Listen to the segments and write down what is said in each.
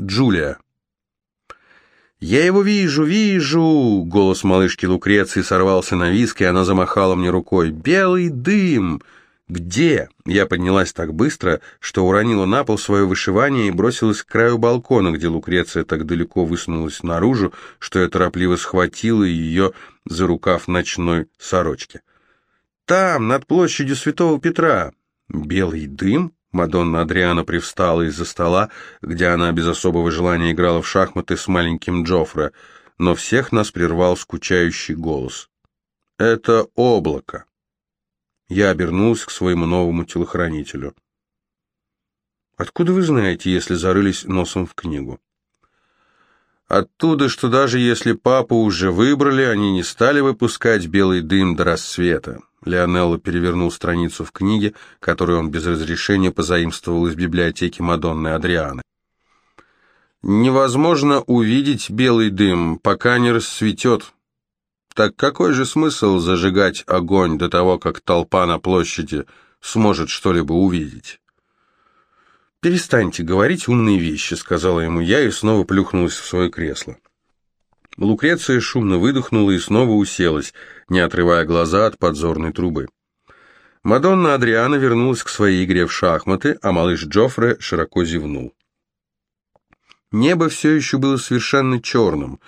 Джулия. «Я его вижу, вижу!» Голос малышки Лукреции сорвался на виск, и она замахала мне рукой. «Белый дым!» «Где?» Я поднялась так быстро, что уронила на пол свое вышивание и бросилась к краю балкона, где Лукреция так далеко высунулась наружу, что я торопливо схватила ее за рукав ночной сорочки. «Там, над площадью Святого Петра!» «Белый дым?» Мадонна Адриана привстала из-за стола, где она без особого желания играла в шахматы с маленьким Джоффре, но всех нас прервал скучающий голос. «Это облако». Я обернулся к своему новому телохранителю. «Откуда вы знаете, если зарылись носом в книгу?» «Оттуда, что даже если папу уже выбрали, они не стали выпускать белый дым до рассвета. Леонелло перевернул страницу в книге, которую он без разрешения позаимствовал из библиотеки Мадонны Адрианы. «Невозможно увидеть белый дым, пока не расцветет. Так какой же смысл зажигать огонь до того, как толпа на площади сможет что-либо увидеть?» «Перестаньте говорить умные вещи», — сказала ему я и снова плюхнулась в свое кресло. Лукреция шумно выдохнула и снова уселась, не отрывая глаза от подзорной трубы. Мадонна Адриана вернулась к своей игре в шахматы, а малыш Джоффре широко зевнул. Небо все еще было совершенно черным,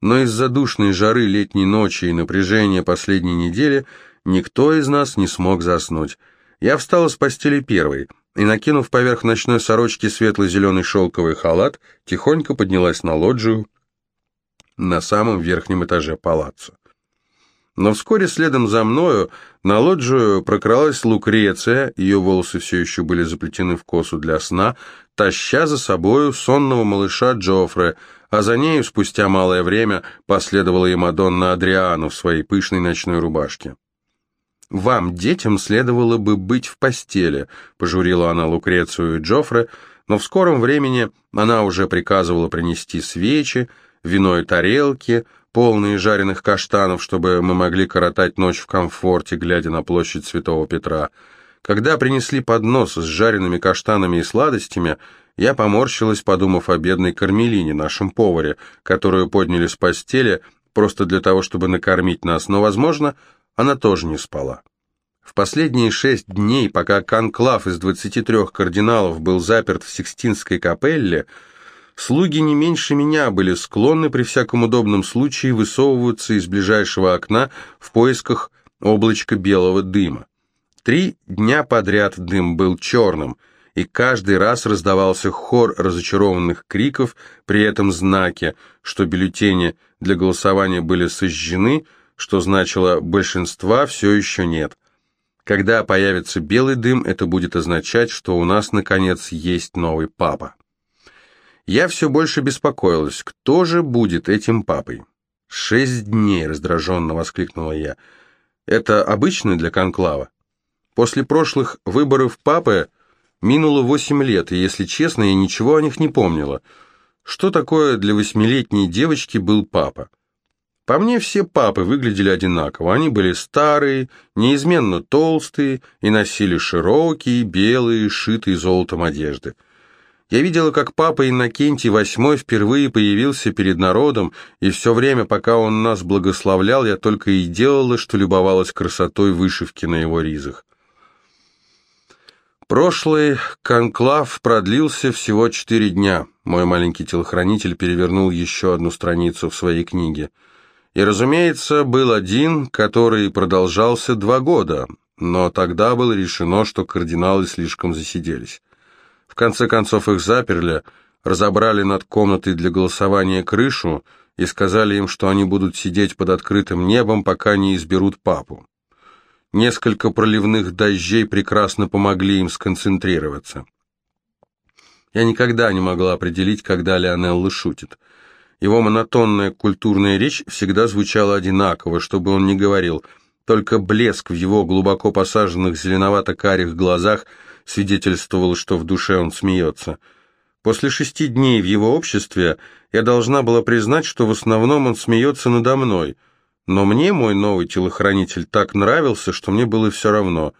но из-за душной жары летней ночи и напряжения последней недели никто из нас не смог заснуть. Я встала с постели первой и, накинув поверх ночной сорочки светло-зеленый шелковый халат, тихонько поднялась на лоджию, на самом верхнем этаже палаццо. Но вскоре следом за мною на лоджию прокралась Лукреция, ее волосы все еще были заплетены в косу для сна, таща за собою сонного малыша Джоффре, а за нею спустя малое время последовала и Мадонна Адриану в своей пышной ночной рубашке. «Вам, детям, следовало бы быть в постели», — пожурила она Лукрецию и Джоффре, но в скором времени она уже приказывала принести свечи, вино и тарелки, полные жареных каштанов, чтобы мы могли коротать ночь в комфорте, глядя на площадь Святого Петра. Когда принесли поднос с жареными каштанами и сладостями, я поморщилась, подумав о бедной Кармелине, нашем поваре, которую подняли с постели просто для того, чтобы накормить нас, но, возможно, она тоже не спала. В последние шесть дней, пока конклав из 23 кардиналов был заперт в Сикстинской капелле, Слуги не меньше меня были склонны при всяком удобном случае высовываться из ближайшего окна в поисках облачка белого дыма. Три дня подряд дым был черным, и каждый раз раздавался хор разочарованных криков при этом знаке, что бюллетени для голосования были сожжены, что значило «большинства все еще нет». Когда появится белый дым, это будет означать, что у нас, наконец, есть новый папа. Я все больше беспокоилась, кто же будет этим папой? «Шесть дней!» — раздраженно воскликнула я. «Это обычно для конклава?» После прошлых выборов папы минуло восемь лет, и, если честно, я ничего о них не помнила. Что такое для восьмилетней девочки был папа? По мне все папы выглядели одинаково. Они были старые, неизменно толстые и носили широкие, белые, шитые золотом одежды. Я видела, как папа Иннокентий VIII впервые появился перед народом, и все время, пока он нас благословлял, я только и делала, что любовалась красотой вышивки на его ризах. Прошлый конклав продлился всего четыре дня. Мой маленький телохранитель перевернул еще одну страницу в своей книге. И, разумеется, был один, который продолжался два года, но тогда было решено, что кардиналы слишком засиделись. В конце концов их заперли, разобрали над комнатой для голосования крышу и сказали им, что они будут сидеть под открытым небом, пока не изберут папу. Несколько проливных дождей прекрасно помогли им сконцентрироваться. Я никогда не могла определить, когда Леонелло шутит. Его монотонная культурная речь всегда звучала одинаково, чтобы он не говорил, только блеск в его глубоко посаженных зеленовато-карих глазах – свидетельствовал, что в душе он смеется. После шести дней в его обществе я должна была признать, что в основном он смеется надо мной, но мне мой новый телохранитель так нравился, что мне было все равно.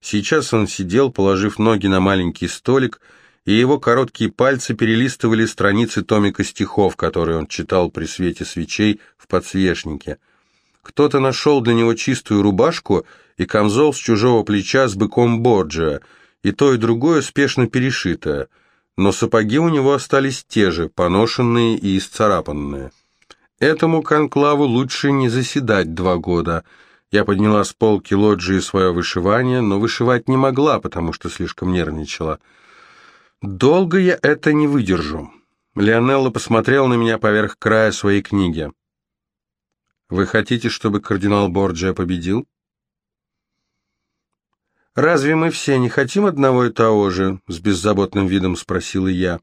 Сейчас он сидел, положив ноги на маленький столик, и его короткие пальцы перелистывали страницы томика стихов, которые он читал при свете свечей в подсвечнике. Кто-то нашел для него чистую рубашку и камзол с чужого плеча с быком Борджиа, и то и другое спешно перешитое, но сапоги у него остались те же, поношенные и исцарапанные. Этому конклаву лучше не заседать два года. Я подняла с полки лоджии свое вышивание, но вышивать не могла, потому что слишком нервничала. «Долго я это не выдержу». Леонелла посмотрел на меня поверх края своей книги. «Вы хотите, чтобы кардинал Борджиа победил?» «Разве мы все не хотим одного и того же?» — с беззаботным видом спросила я.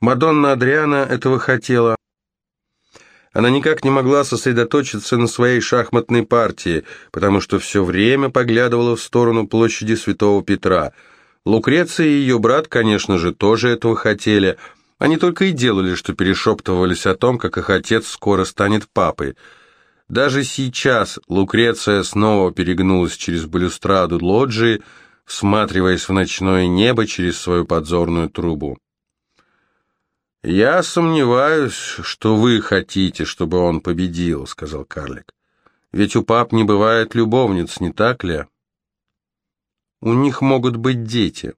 Мадонна Адриана этого хотела. Она никак не могла сосредоточиться на своей шахматной партии, потому что все время поглядывала в сторону площади Святого Петра. Лукреция и ее брат, конечно же, тоже этого хотели. Они только и делали, что перешептывались о том, как их отец скоро станет папой — даже сейчас Лукреция снова перегнулась через балюстраду лоджии, всматриваясь в ночное небо через свою подзорную трубу. «Я сомневаюсь, что вы хотите, чтобы он победил», — сказал карлик. «Ведь у пап не бывает любовниц, не так ли?» «У них могут быть дети».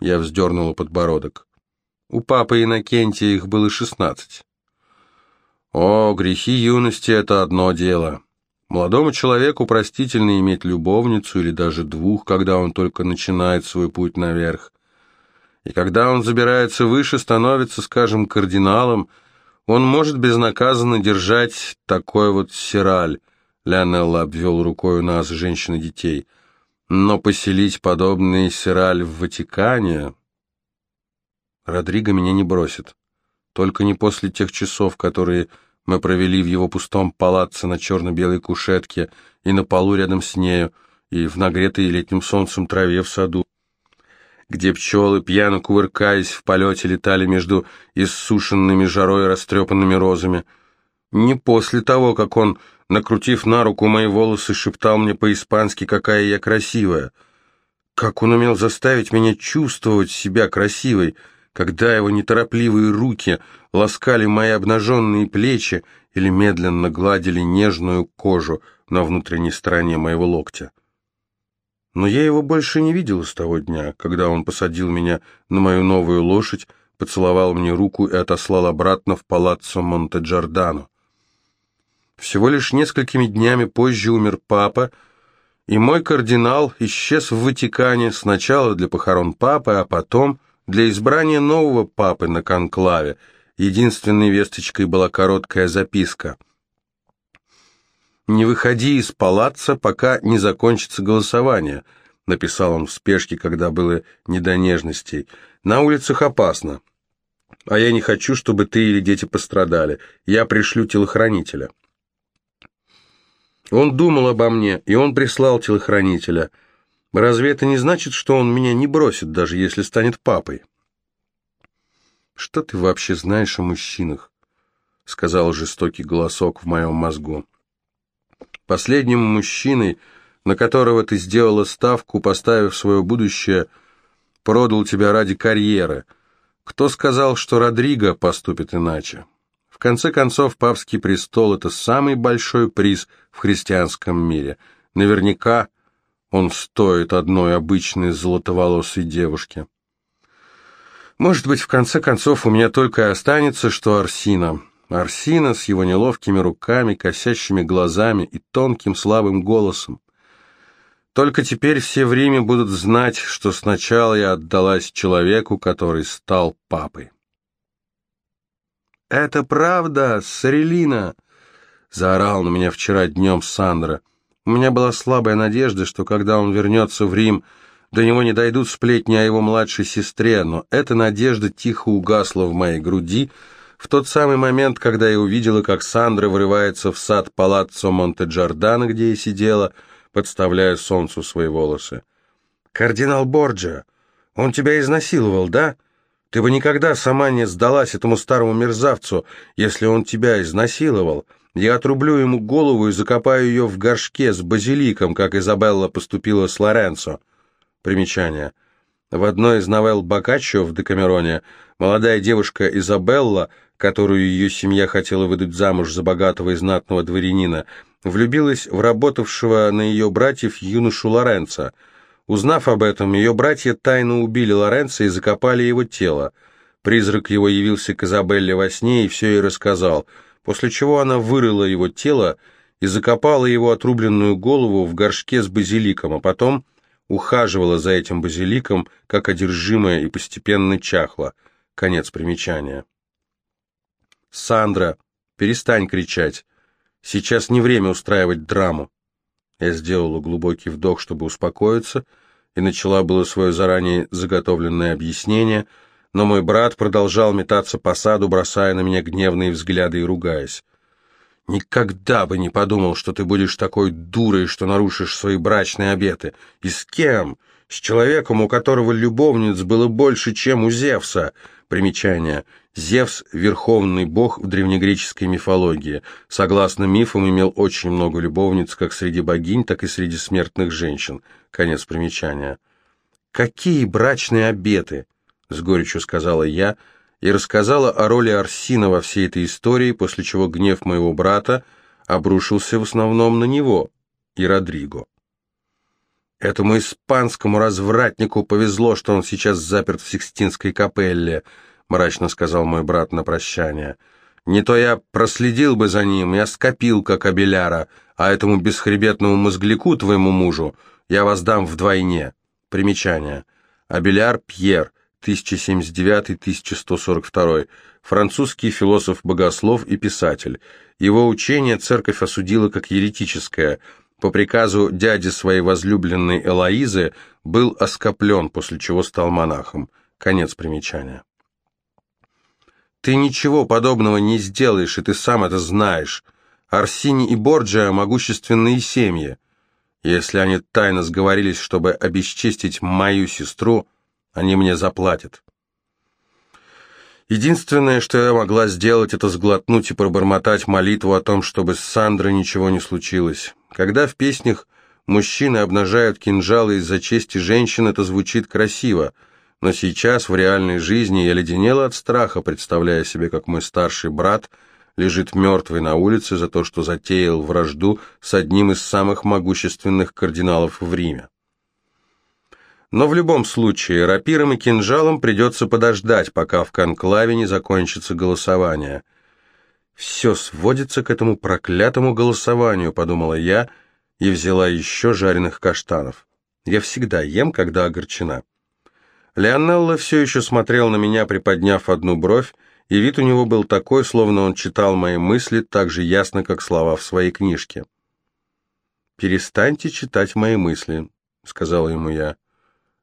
Я вздернула подбородок. У папы Иннокентия их было шестнадцать. О, грехи юности — это одно дело. Молодому человеку простительно иметь любовницу или даже двух, когда он только начинает свой путь наверх. И когда он забирается выше, становится, скажем, кардиналом, он может безнаказанно держать такой вот сираль. Леонелло обвел рукой у нас, женщин и детей. Но поселить подобный сираль в Ватикане... Родриго меня не бросит. Только не после тех часов, которые мы провели в его пустом палаце на черно-белой кушетке и на полу рядом с нею, и в нагретой летним солнцем траве в саду, где пчелы, пьяно кувыркаясь в полете, летали между иссушенными жарой растрепанными розами. Не после того, как он, накрутив на руку мои волосы, шептал мне по-испански, какая я красивая. Как он умел заставить меня чувствовать себя красивой — когда его неторопливые руки ласкали мои обнаженные плечи или медленно гладили нежную кожу на внутренней стороне моего локтя. Но я его больше не видел с того дня, когда он посадил меня на мою новую лошадь, поцеловал мне руку и отослал обратно в палаццо Монте-Джордано. Всего лишь несколькими днями позже умер папа, и мой кардинал исчез в Ватикане сначала для похорон папы, а потом для избрания нового папы на конклаве единственной весточкой была короткая записка. «Не выходи из палаца, пока не закончится голосование», написал он в спешке, когда было не до нежностей. «На улицах опасно, а я не хочу, чтобы ты или дети пострадали. Я пришлю телохранителя». Он думал обо мне, и он прислал телохранителя – Разве это не значит, что он меня не бросит, даже если станет папой? Что ты вообще знаешь о мужчинах? Сказал жестокий голосок в моем мозгу. Последним мужчиной, на которого ты сделала ставку, поставив свое будущее, продал тебя ради карьеры. Кто сказал, что Родриго поступит иначе? В конце концов, папский престол — это самый большой приз в христианском мире. Наверняка он стоит одной обычной золотоволосой девушки. Может быть, в конце концов, у меня только и останется, что Арсина. Арсина с его неловкими руками, косящими глазами и тонким слабым голосом. Только теперь все в Риме будут знать, что сначала я отдалась человеку, который стал папой. «Это правда, Сарелина!» — заорал на меня вчера днем Сандра — у меня была слабая надежда, что когда он вернется в Рим, до него не дойдут сплетни о его младшей сестре, но эта надежда тихо угасла в моей груди в тот самый момент, когда я увидела, как Сандра вырывается в сад палаццо Монте-Джордано, где я сидела, подставляя солнцу свои волосы. «Кардинал Борджиа, он тебя изнасиловал, да? Ты бы никогда сама не сдалась этому старому мерзавцу, если он тебя изнасиловал. Я отрублю ему голову и закопаю ее в горшке с базиликом, как Изабелла поступила с Лоренцо. Примечание. В одной из новелл Боккаччо в Декамероне молодая девушка Изабелла, которую ее семья хотела выдать замуж за богатого и знатного дворянина, влюбилась в работавшего на ее братьев юношу Лоренца. Узнав об этом, ее братья тайно убили Лоренца и закопали его тело. Призрак его явился к Изабелле во сне и все ей рассказал, после чего она вырыла его тело и закопала его отрубленную голову в горшке с базиликом, а потом ухаживала за этим базиликом, как одержимая, и постепенно чахла. Конец примечания. «Сандра, перестань кричать. Сейчас не время устраивать драму». Я сделала глубокий вдох, чтобы успокоиться, и начала было свое заранее заготовленное объяснение, но мой брат продолжал метаться по саду, бросая на меня гневные взгляды и ругаясь. Никогда бы не подумал, что ты будешь такой дурой, что нарушишь свои брачные обеты. И с кем? С человеком, у которого любовниц было больше, чем у Зевса. Примечание. Зевс – верховный бог в древнегреческой мифологии. Согласно мифам, имел очень много любовниц как среди богинь, так и среди смертных женщин. Конец примечания. «Какие брачные обеты?» – с горечью сказала я – и рассказала о роли Арсина во всей этой истории, после чего гнев моего брата обрушился в основном на него и Родриго. Этому испанскому развратнику повезло, что он сейчас заперт в Сикстинской капелле, мрачно сказал мой брат на прощание. Не то я проследил бы за ним, я скопил, как абеляра, а этому бесхребетному мозгляку, твоему мужу, я воздам вдвойне. Примечание. Абеляр Пьер, 1079-1142, французский философ-богослов и писатель. Его учение церковь осудила как еретическое. По приказу дяди своей возлюбленной Элоизы был оскоплен, после чего стал монахом. Конец примечания. «Ты ничего подобного не сделаешь, и ты сам это знаешь. Арсини и Борджиа – могущественные семьи. Если они тайно сговорились, чтобы обесчестить мою сестру – они мне заплатят. Единственное, что я могла сделать, это сглотнуть и пробормотать молитву о том, чтобы с Сандрой ничего не случилось. Когда в песнях мужчины обнажают кинжалы из-за чести женщин, это звучит красиво, но сейчас в реальной жизни я леденела от страха, представляя себе, как мой старший брат лежит мертвый на улице за то, что затеял вражду с одним из самых могущественных кардиналов в Риме. Но в любом случае, рапирам и кинжалам придется подождать, пока в конклаве не закончится голосование. «Все сводится к этому проклятому голосованию», — подумала я и взяла еще жареных каштанов. Я всегда ем, когда огорчена. Леонелло все еще смотрел на меня, приподняв одну бровь, и вид у него был такой, словно он читал мои мысли так же ясно, как слова в своей книжке. «Перестаньте читать мои мысли», — сказала ему я.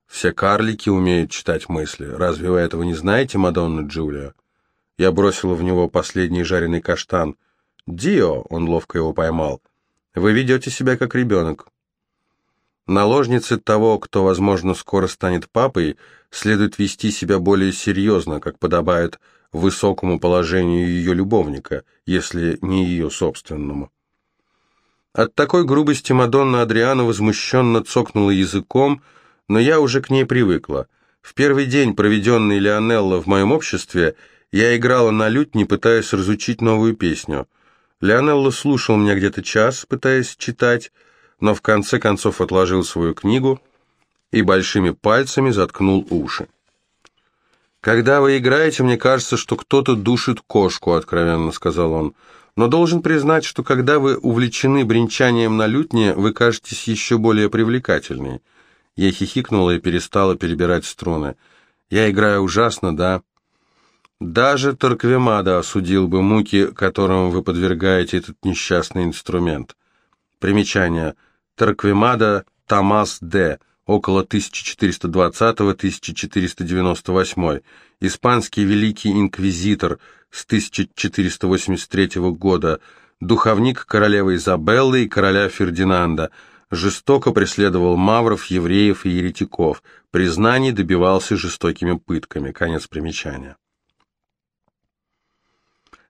Все карлики умеют читать мысли. Разве вы этого не знаете, Мадонна Джулия? Я бросила в него последний жареный каштан. «Дио!» — он ловко его поймал. «Вы ведете себя как ребенок». Наложнице того, кто, возможно, скоро станет папой, следует вести себя более серьезно, как подобает высокому положению ее любовника, если не ее собственному. От такой грубости Мадонна Адриана возмущенно цокнула языком, но я уже к ней привыкла. В первый день, проведенный Леонелло в моем обществе, я играла на лютне, пытаясь разучить новую песню. Леонелло слушал меня где-то час, пытаясь читать, но в конце концов отложил свою книгу и большими пальцами заткнул уши. «Когда вы играете, мне кажется, что кто-то душит кошку», — откровенно сказал он. «Но должен признать, что когда вы увлечены бренчанием на лютне, вы кажетесь еще более привлекательной». Я хихикнула и перестала перебирать струны. «Я играю ужасно, да?» «Даже Торквемада осудил бы муки, которым вы подвергаете этот несчастный инструмент». Примечание. Торквемада Томас Д. Около 1420-1498. Испанский великий инквизитор с 1483 года. Духовник королевы Изабеллы и короля Фердинанда – жестоко преследовал мавров, евреев и еретиков, признаний добивался жестокими пытками. Конец примечания.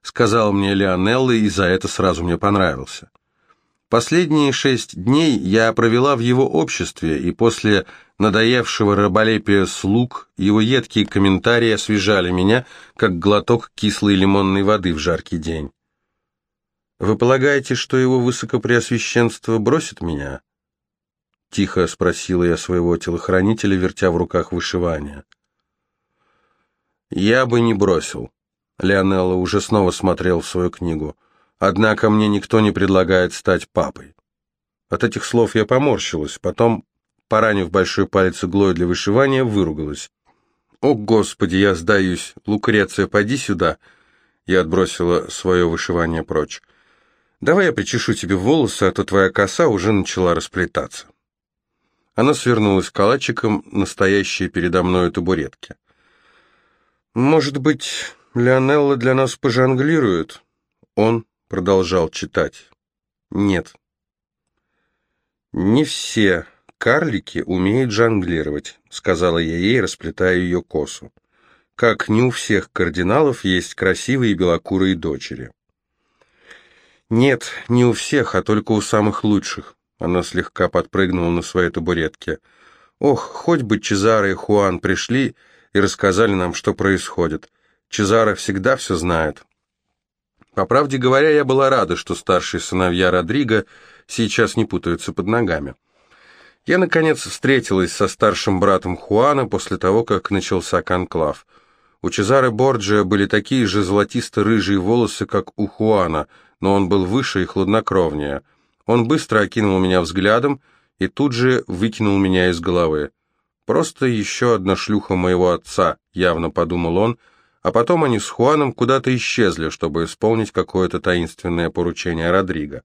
Сказал мне Леонелло, и за это сразу мне понравился. Последние шесть дней я провела в его обществе, и после надоевшего раболепия слуг его едкие комментарии освежали меня, как глоток кислой лимонной воды в жаркий день. «Вы полагаете, что его высокопреосвященство бросит меня?» Тихо спросила я своего телохранителя, вертя в руках вышивание. «Я бы не бросил». Леонелло уже снова смотрел в свою книгу. «Однако мне никто не предлагает стать папой». От этих слов я поморщилась, потом, поранив большой палец иглой для вышивания, выругалась. «О, Господи, я сдаюсь! Лукреция, поди сюда!» Я отбросила свое вышивание прочь. «Давай я причешу тебе волосы, а то твоя коса уже начала расплетаться». Она свернулась калачиком, настоящей передо мной табуретке. «Может быть, Леонелла для нас пожонглирует?» Он продолжал читать. «Нет». «Не все карлики умеют жонглировать», — сказала я ей, расплетая ее косу. «Как не у всех кардиналов есть красивые белокурые дочери». «Нет, не у всех, а только у самых лучших», — она слегка подпрыгнула на своей табуретке. «Ох, хоть бы Чезаро и Хуан пришли и рассказали нам, что происходит. Чезаро всегда все знает. По правде говоря, я была рада, что старшие сыновья Родриго сейчас не путаются под ногами. Я, наконец, встретилась со старшим братом Хуана после того, как начался конклав. У Чезаре Борджиа были такие же золотисто-рыжие волосы, как у Хуана, но он был выше и хладнокровнее. Он быстро окинул меня взглядом и тут же выкинул меня из головы. Просто еще одна шлюха моего отца, явно подумал он, а потом они с Хуаном куда-то исчезли, чтобы исполнить какое-то таинственное поручение Родриго.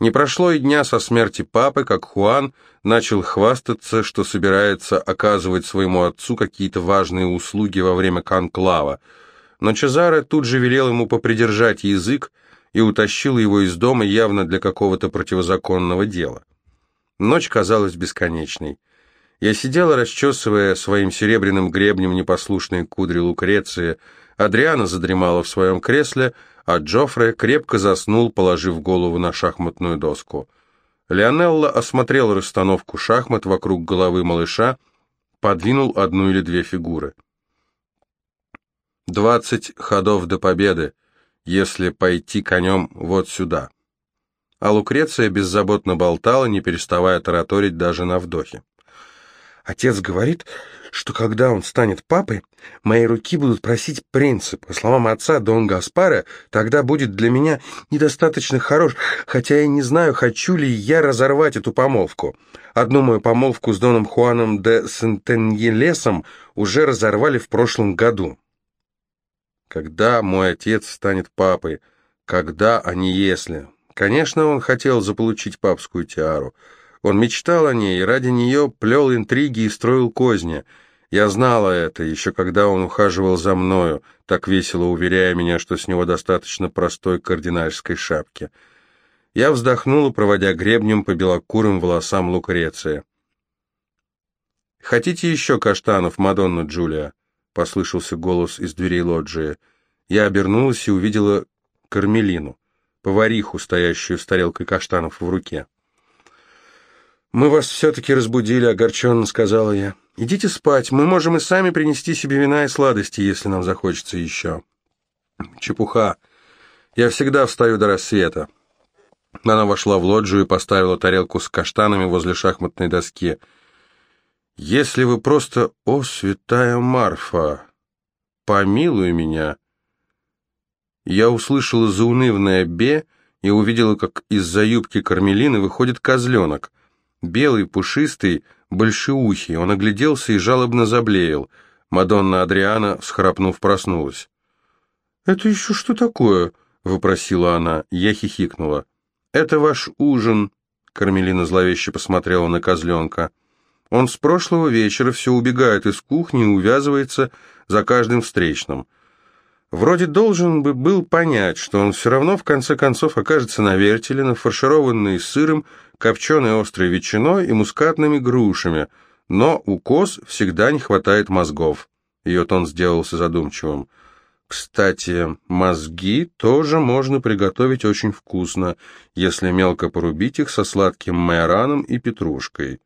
Не прошло и дня со смерти папы, как Хуан начал хвастаться, что собирается оказывать своему отцу какие-то важные услуги во время конклава, но Чезаре тут же велел ему попридержать язык и утащил его из дома явно для какого-то противозаконного дела. Ночь казалась бесконечной. Я сидела, расчесывая своим серебряным гребнем непослушные кудри Лукреции, Адриана задремала в своем кресле, а Джоффре крепко заснул, положив голову на шахматную доску. Леонелло осмотрел расстановку шахмат вокруг головы малыша, подвинул одну или две фигуры. «Двадцать ходов до победы, если пойти конем вот сюда». А Лукреция беззаботно болтала, не переставая тараторить даже на вдохе. Отец говорит, что когда он станет папой, мои руки будут просить принцип. По словам отца, Дон Гаспара тогда будет для меня недостаточно хорош, хотя я не знаю, хочу ли я разорвать эту помолвку. Одну мою помолвку с Доном Хуаном де Сентеньелесом уже разорвали в прошлом году. Когда мой отец станет папой? Когда, а не если? Конечно, он хотел заполучить папскую тиару. Он мечтал о ней и ради нее плел интриги и строил козни. Я знала это, еще когда он ухаживал за мною, так весело уверяя меня, что с него достаточно простой кардинальской шапки. Я вздохнула, проводя гребнем по белокурым волосам Лукреция. «Хотите еще каштанов, Мадонна Джулия?» — послышался голос из дверей лоджии. Я обернулась и увидела Кармелину, повариху, стоящую с тарелкой каштанов в руке. «Мы вас все-таки разбудили», — огорченно сказала я. «Идите спать, мы можем и сами принести себе вина и сладости, если нам захочется еще». «Чепуха. Я всегда встаю до рассвета». Она вошла в лоджию и поставила тарелку с каштанами возле шахматной доски. «Если вы просто... О, святая Марфа! Помилуй меня!» Я услышала заунывное «бе» и увидела, как из-за юбки Кармелины выходит козленок. Белый, пушистый, большеухий, он огляделся и жалобно заблеял. Мадонна Адриана, схрапнув, проснулась. «Это еще что такое?» — вопросила она. Я хихикнула. «Это ваш ужин», — Кармелина зловеще посмотрела на козленка. «Он с прошлого вечера все убегает из кухни и увязывается за каждым встречным. Вроде должен бы был понять, что он все равно в конце концов окажется на вертеле, нафаршированный сыром, копченой острой ветчиной и мускатными грушами, но у коз всегда не хватает мозгов. Ее тон сделался задумчивым. Кстати, мозги тоже можно приготовить очень вкусно, если мелко порубить их со сладким майораном и петрушкой.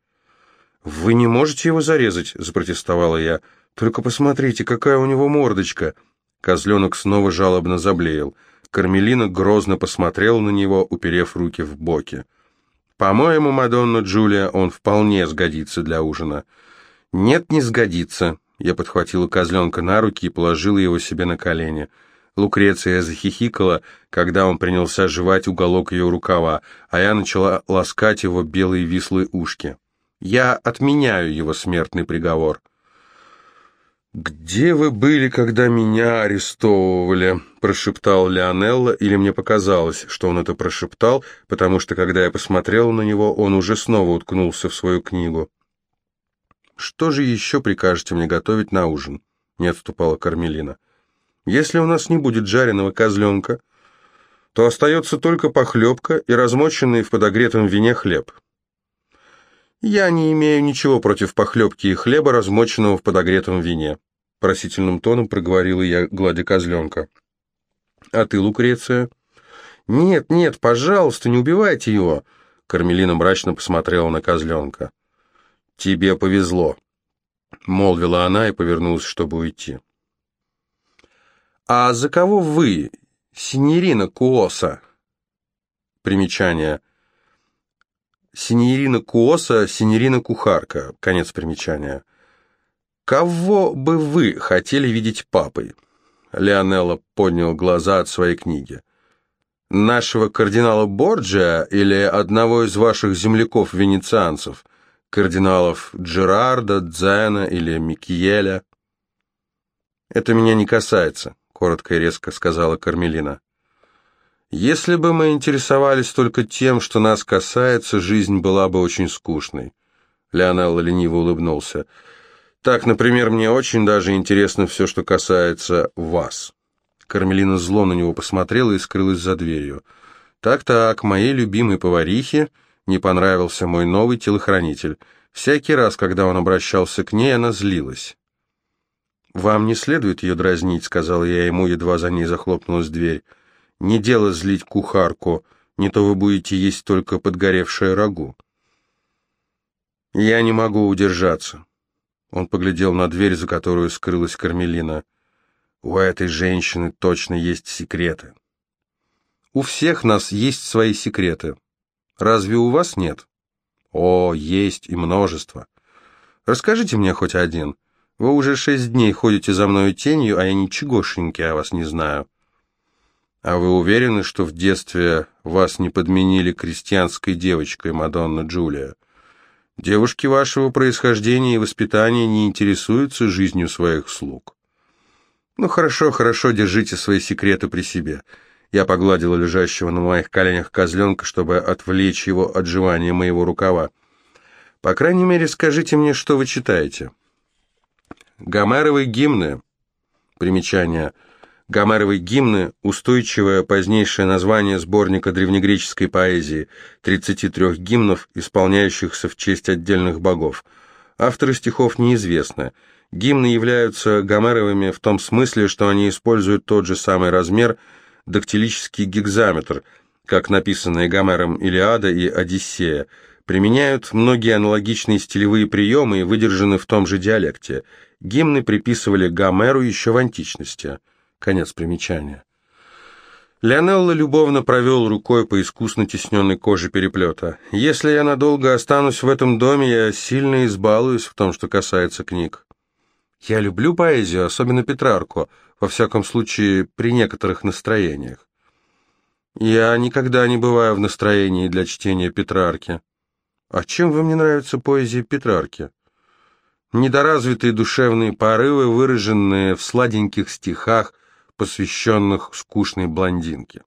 «Вы не можете его зарезать?» — запротестовала я. «Только посмотрите, какая у него мордочка!» Козленок снова жалобно заблеял. Кармелина грозно посмотрела на него, уперев руки в боки. «По-моему, Мадонна Джулия, он вполне сгодится для ужина». «Нет, не сгодится», я подхватила козленка на руки и положила его себе на колени. Лукреция захихикала, когда он принялся жевать уголок ее рукава, а я начала ласкать его белые вислые ушки. Я отменяю его смертный приговор. «Где вы были, когда меня арестовывали?» – прошептал Леонелло, или мне показалось, что он это прошептал, потому что, когда я посмотрел на него, он уже снова уткнулся в свою книгу. «Что же еще прикажете мне готовить на ужин?» — не отступала Кармелина. «Если у нас не будет жареного козленка, то остается только похлебка и размоченный в подогретом вине хлеб». «Я не имею ничего против похлебки и хлеба, размоченного в подогретом вине», — просительным тоном проговорила я, гладя козленка. «А ты, Лукреция?» «Нет, нет, пожалуйста, не убивайте его!» Кармелина мрачно посмотрела на козленка. «Тебе повезло», — молвила она и повернулась, чтобы уйти. «А за кого вы, синьорина Куоса?» Примечание. Синьорина Куоса, синьорина Кухарка. Конец примечания. «Кого бы вы хотели видеть папой?» Леонелло поднял глаза от своей книги. «Нашего кардинала Борджиа или одного из ваших земляков-венецианцев?» кардиналов Джерарда, Дзена или Микиеля. «Это меня не касается», — коротко и резко сказала Кармелина. «Если бы мы интересовались только тем, что нас касается, жизнь была бы очень скучной». Леонелло лениво улыбнулся. «Так, например, мне очень даже интересно все, что касается вас». Кармелина зло на него посмотрела и скрылась за дверью. «Так-так, моей любимой поварихе не понравился мой новый телохранитель. Всякий раз, когда он обращался к ней, она злилась. «Вам не следует ее дразнить», — сказал я ему, едва за ней захлопнулась дверь. «Не дело злить кухарку, не то вы будете есть только подгоревшее рагу». «Я не могу удержаться». Он поглядел на дверь, за которую скрылась Кармелина. «У этой женщины точно есть секреты». «У всех нас есть свои секреты», Разве у вас нет? О, есть и множество. Расскажите мне хоть один. Вы уже шесть дней ходите за мною тенью, а я ничегошеньки о вас не знаю. А вы уверены, что в детстве вас не подменили крестьянской девочкой, Мадонна Джулия? Девушки вашего происхождения и воспитания не интересуются жизнью своих слуг. Ну хорошо, хорошо, держите свои секреты при себе. Я погладила лежащего на моих коленях козленка, чтобы отвлечь его от жевания моего рукава. По крайней мере, скажите мне, что вы читаете. Гомеровые гимны. Примечание. Гомеровые гимны – устойчивое позднейшее название сборника древнегреческой поэзии, 33 гимнов, исполняющихся в честь отдельных богов. Авторы стихов неизвестны. Гимны являются гомеровыми в том смысле, что они используют тот же самый размер – дактилический гигзаметр, как написанные Гомером Илиада и Одиссея, применяют многие аналогичные стилевые приемы и выдержаны в том же диалекте. Гимны приписывали Гомеру еще в античности. Конец примечания. Леонелло любовно провел рукой по искусно тесненной коже переплета. «Если я надолго останусь в этом доме, я сильно избалуюсь в том, что касается книг. Я люблю поэзию, особенно Петрарку, во всяком случае, при некоторых настроениях. Я никогда не бываю в настроении для чтения Петрарки. А чем вам не нравится поэзия Петрарки? Недоразвитые душевные порывы, выраженные в сладеньких стихах, посвященных скучной блондинке.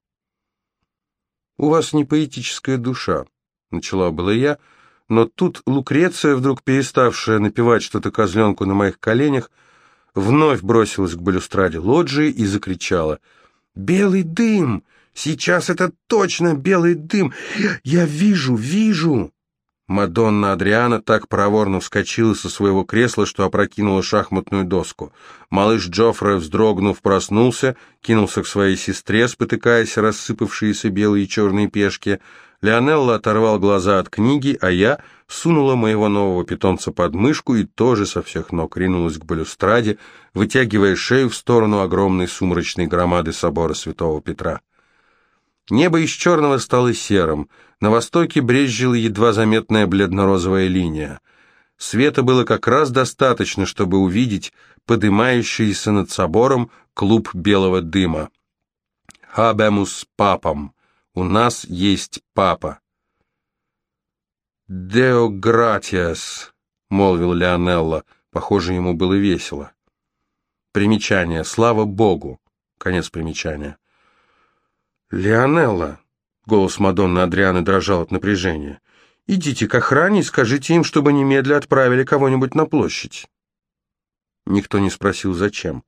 «У вас не поэтическая душа», — начала была я, но тут Лукреция, вдруг переставшая напевать что-то козленку на моих коленях, — вновь бросилась к балюстраде лоджии и закричала. «Белый дым! Сейчас это точно белый дым! Я вижу, вижу!» Мадонна Адриана так проворно вскочила со своего кресла, что опрокинула шахматную доску. Малыш Джоффре, вздрогнув, проснулся, кинулся к своей сестре, спотыкаясь рассыпавшиеся белые и черные пешки. Леонелла оторвал глаза от книги, а я сунула моего нового питомца под мышку и тоже со всех ног ринулась к балюстраде, вытягивая шею в сторону огромной сумрачной громады собора святого Петра. Небо из черного стало серым, на востоке брезжила едва заметная бледно-розовая линия. Света было как раз достаточно, чтобы увидеть подымающийся над собором клуб белого дыма. «Хабемус папам! У нас есть папа!» «Део гратиас!» — молвил Леонелло. Похоже, ему было весело. Примечание. Слава Богу. Конец примечания. «Леонелла!» — голос Мадонны Адрианы дрожал от напряжения. «Идите к охране и скажите им, чтобы немедля отправили кого-нибудь на площадь». Никто не спросил, зачем.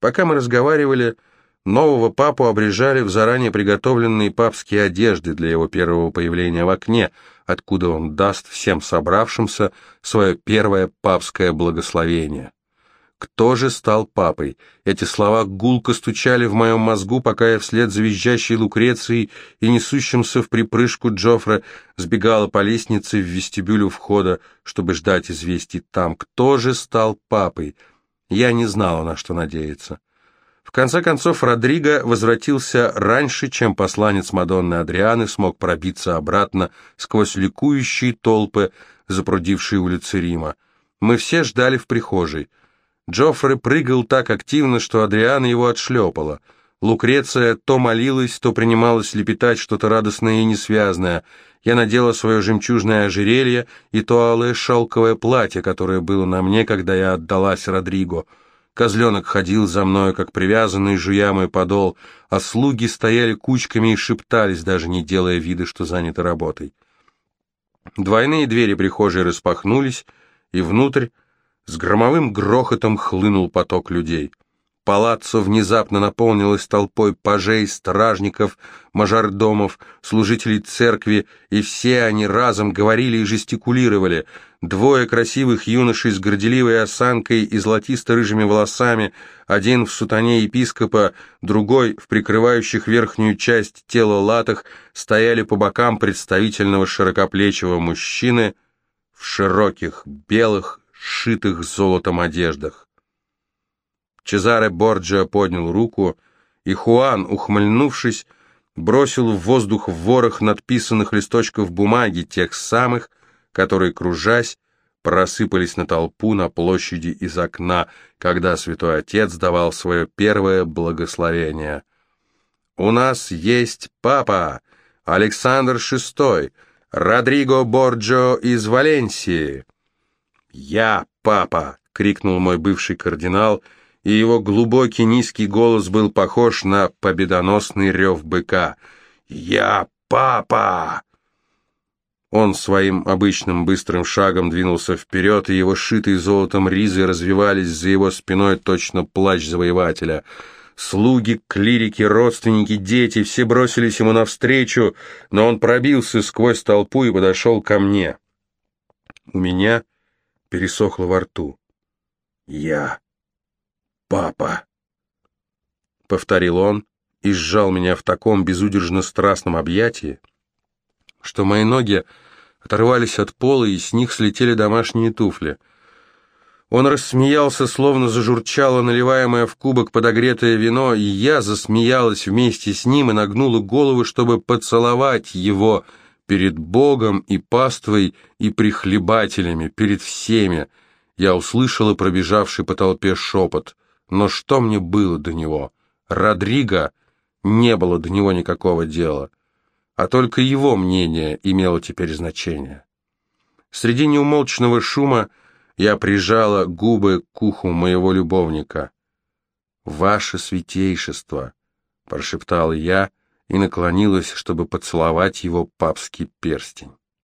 Пока мы разговаривали, нового папу обрежали в заранее приготовленные папские одежды для его первого появления в окне, откуда он даст всем собравшимся свое первое папское благословение. Кто же стал папой? Эти слова гулко стучали в моем мозгу, пока я вслед за визжащей Лукрецией и несущимся в припрыжку Джоффре сбегала по лестнице в вестибюлю входа, чтобы ждать известий там. Кто же стал папой? Я не знала, на что надеяться. В конце концов, Родриго возвратился раньше, чем посланец Мадонны Адрианы смог пробиться обратно сквозь ликующие толпы, запрудившие улицы Рима. Мы все ждали в прихожей. Джоффре прыгал так активно, что Адриана его отшлепала. Лукреция то молилась, то принималась лепетать что-то радостное и несвязное. Я надела свое жемчужное ожерелье и то алое шелковое платье, которое было на мне, когда я отдалась Родриго. Козленок ходил за мною, как привязанный, жуя мой подол, а слуги стояли кучками и шептались, даже не делая вида, что заняты работой. Двойные двери прихожей распахнулись, и внутрь с громовым грохотом хлынул поток людей. Палаццо внезапно наполнилось толпой пажей, стражников, мажордомов, служителей церкви, и все они разом говорили и жестикулировали. Двое красивых юношей с горделивой осанкой и золотисто-рыжими волосами, один в сутане епископа, другой в прикрывающих верхнюю часть тела латах, стояли по бокам представительного широкоплечего мужчины в широких белых сшитых золотом одеждах. Чезаре Борджио поднял руку, и Хуан, ухмыльнувшись, бросил в воздух ворох надписанных листочков бумаги, тех самых, которые, кружась, просыпались на толпу на площади из окна, когда святой отец давал свое первое благословение. «У нас есть папа, Александр VI, Родриго Борджо из Валенсии». «Я папа!» — крикнул мой бывший кардинал, и его глубокий низкий голос был похож на победоносный рев быка. «Я папа!» Он своим обычным быстрым шагом двинулся вперед, и его шитые золотом ризы развивались за его спиной точно плащ завоевателя. Слуги, клирики, родственники, дети — все бросились ему навстречу, но он пробился сквозь толпу и подошел ко мне. У меня пересохло во рту. «Я папа», — повторил он и сжал меня в таком безудержно страстном объятии, что мои ноги оторвались от пола, и с них слетели домашние туфли. Он рассмеялся, словно зажурчало наливаемое в кубок подогретое вино, и я засмеялась вместе с ним и нагнула голову, чтобы поцеловать его — перед Богом и паствой и прихлебателями, перед всеми. Я услышала пробежавший по толпе шепот. Но что мне было до него? Родриго не было до него никакого дела, а только его мнение имело теперь значение. Среди неумолчного шума я прижала губы к уху моего любовника. «Ваше святейшество!» — прошептал я — и наклонилась, чтобы поцеловать его папский перстень.